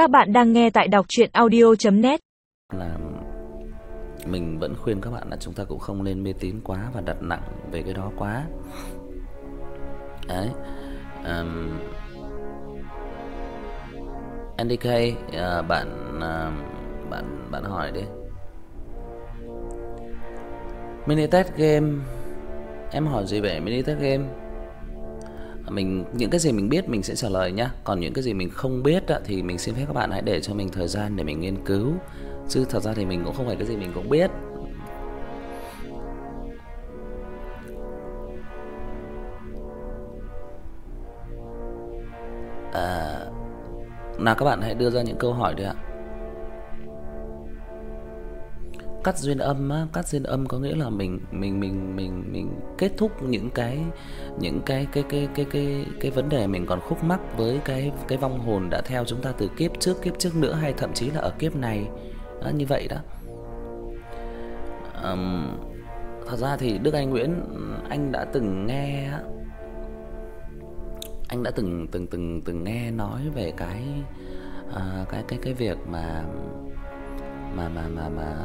Các bạn đang nghe tại đọc chuyện audio.net là mình vẫn khuyên các bạn là chúng ta cũng không nên mê tín quá và đặt nặng về cái đó quá. Đấy. Um, NDK, uh, à, bạn uh, bạn bạn hỏi đi. Mini test game Em hỏi gì về mini test game? Mình những cái gì mình biết mình sẽ trả lời nhá, còn những cái gì mình không biết á thì mình xin phép các bạn hãy để cho mình thời gian để mình nghiên cứu. Chứ thật ra thì mình cũng không phải cái gì mình cũng biết. À nào các bạn hãy đưa ra những câu hỏi đi ạ. Cắt duyên âm á, cắt duyên âm có nghĩa là mình mình mình mình mình kết thúc những cái những cái cái cái cái cái cái vấn đề mình còn khúc mắc với cái cái vong hồn đã theo chúng ta từ kiếp trước kiếp trước nữa hay thậm chí là ở kiếp này. Đó như vậy đó. Ừm thật ra thì Đức Anh Nguyễn anh đã từng nghe anh đã từng từng từng từng nghe nói về cái à, cái cái cái việc mà mà mà mà mà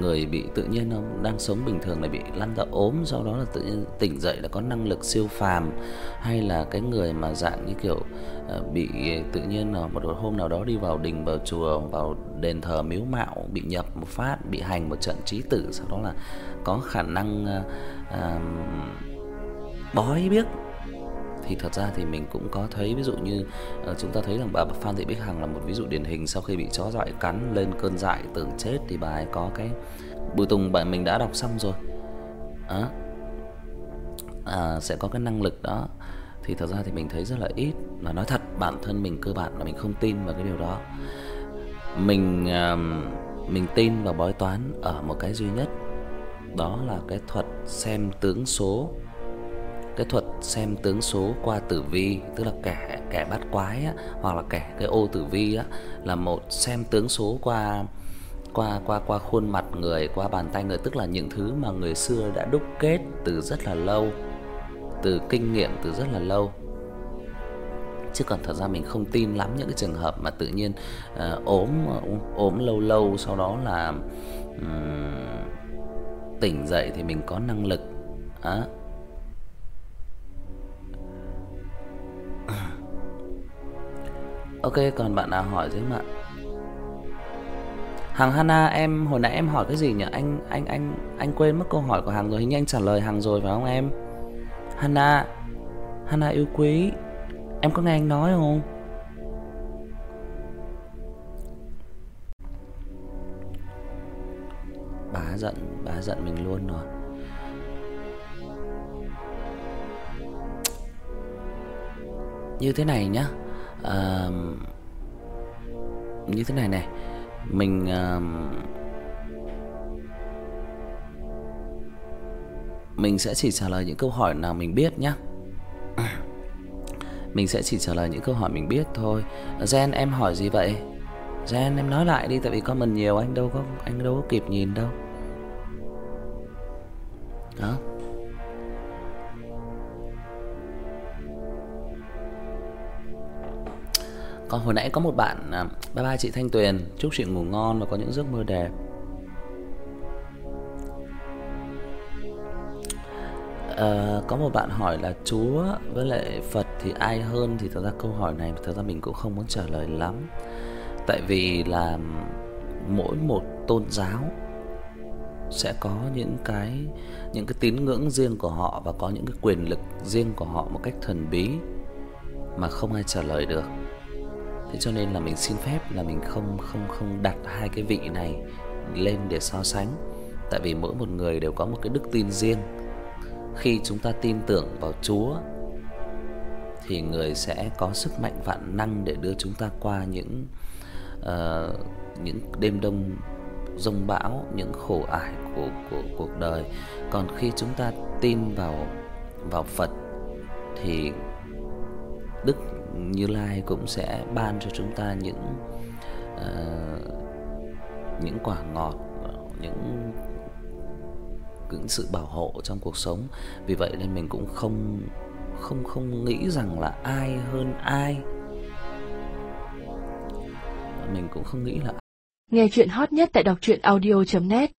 người bị tự nhiên không? Đang sống bình thường lại bị lăn ra ốm sau đó là tự nhiên tỉnh dậy là có năng lực siêu phàm hay là cái người mà dạng như kiểu uh, bị tự nhiên là một hôm nào đó đi vào đình vào chùa vào đền thờ miếu mạo bị nhập một phát bị hành một trận trí tử sau đó là có khả năng uh, uh, bói biết thì thật ra thì mình cũng có thấy ví dụ như uh, chúng ta thấy rằng bà Phan Thị Bích Hằng là một ví dụ điển hình sau khi bị chó dại cắn lên cơn dại tưởng chết thì bà ấy có cái Bùi Tùng bạn mình đã đọc xong rồi. Đó. À sẽ có cái năng lực đó thì thật ra thì mình thấy rất là ít và nói thật bản thân mình cơ bản là mình không tin vào cái điều đó. Mình uh, mình tin vào bói toán ở một cái duy nhất đó là cái thuật xem tướng số cái thuật xem tướng số qua tử vi, tức là kẻ kẻ bắt quái á hoặc là kẻ cái ô tử vi á là một xem tướng số qua qua qua qua khuôn mặt người, qua bàn tay người, tức là những thứ mà người xưa đã đúc kết từ rất là lâu, từ kinh nghiệm từ rất là lâu. Chứ còn thật ra mình không tin lắm những cái trường hợp mà tự nhiên uh, ốm ốm lâu lâu sau đó là um, tỉnh dậy thì mình có năng lực. Á. Ok, còn bạn nào hỏi chứ ạ? Hằng Hana em hồi nãy em hỏi cái gì nhỉ? Anh anh anh anh quên mất câu hỏi của Hằng rồi, hình như anh trả lời Hằng rồi phải không em? Hana. Hana yêu quý. Em có nghe anh nói không? Bà giận, bà giận mình luôn rồi. Như thế này nhá. À, như thế này này mình à, mình sẽ chỉ trả lời những câu hỏi nào mình biết nhá. Mình sẽ chỉ trả lời những câu hỏi mình biết thôi. Gen em hỏi gì vậy? Gen em nói lại đi tại vì comment nhiều anh đâu có anh đâu có kịp nhìn đâu. Đó. Còn hồi nãy có một bạn à, bye bye chị Thanh Tuyền, chúc chị ngủ ngon và có những giấc mơ đẹp. À, có một bạn hỏi là Chúa với lại Phật thì ai hơn thì thật ra câu hỏi này thật ra mình cũng không muốn trả lời lắm. Tại vì là mỗi một tôn giáo sẽ có những cái những cái tín ngưỡng riêng của họ và có những cái quyền lực riêng của họ một cách thần bí mà không ai trả lời được. Thế cho nên là mình xin phép là mình không không không đặt hai cái vị này lên để so sánh. Tại vì mỗi một người đều có một cái đức tin riêng. Khi chúng ta tin tưởng vào Chúa thì người sẽ có sức mạnh vạn năng để đưa chúng ta qua những uh, những đêm đông rông bão, những khổ ải của của cuộc đời. Còn khi chúng ta tin vào vào Phật thì Đức như Lai cũng sẽ ban cho chúng ta những uh, những quả ngọt, những những sự bảo hộ trong cuộc sống. Vì vậy nên mình cũng không không không nghĩ rằng là ai hơn ai. mình cũng không nghĩ là Nghe chuyện hot nhất tại đọc truyện audio net